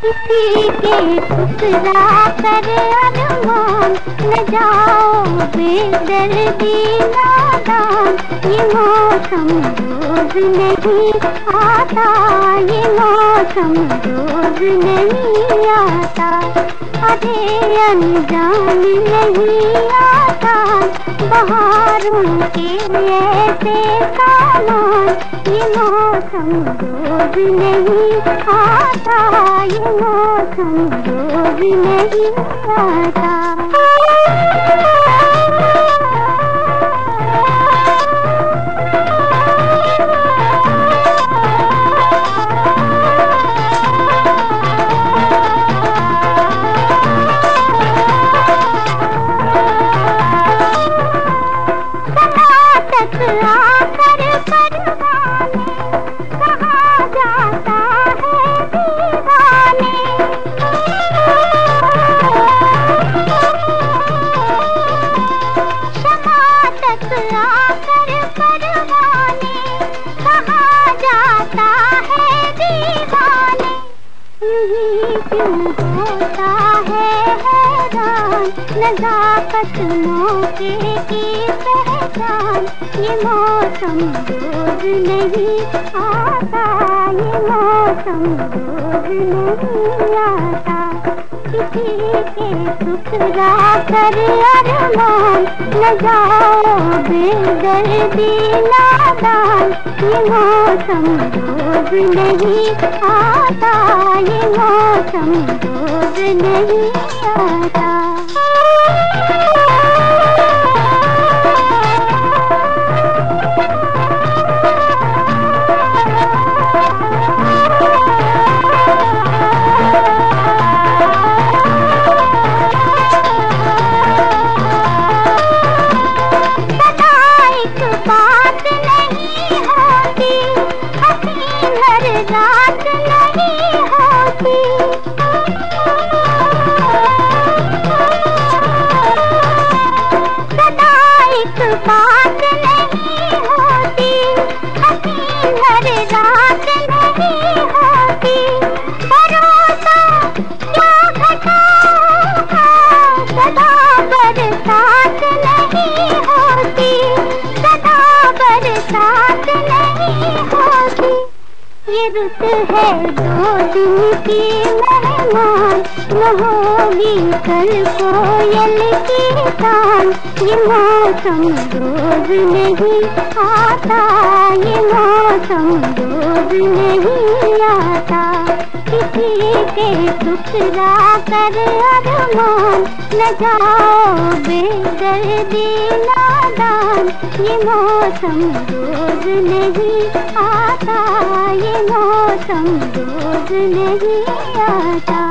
किसी के कर न जाओ बेदर्दी नादान। ये मौसम रोज नहीं आता, ये मौसम रोज नहीं आता। अरे अनजान नहीं आता। बहारों के ऐसे सामान ये मौसम रोज नहीं आता ये मौसम रोज नहीं आता। होता है हैरान, नजाकत मौके की पहचान। ये मौसम रोज नहीं आता, ये मौसम रोज नहीं आता। ठुकरा कर अरमान न जाओ बेदर्दी नादान। ये मौसम रोज नहीं आता, ये मौसम रोज नहीं आता। रुत है दो दिन की मेहमान न होगी कल कोयल की तान। ये मौसम रोज नहीं आता ये मौसम रोज नहीं आता। किसी के टुकड़ा कर अरमान। न जाओ बेदर्दी नादान। ये मौसम रोज नहीं आता ये मौसम रोज नहीं आता।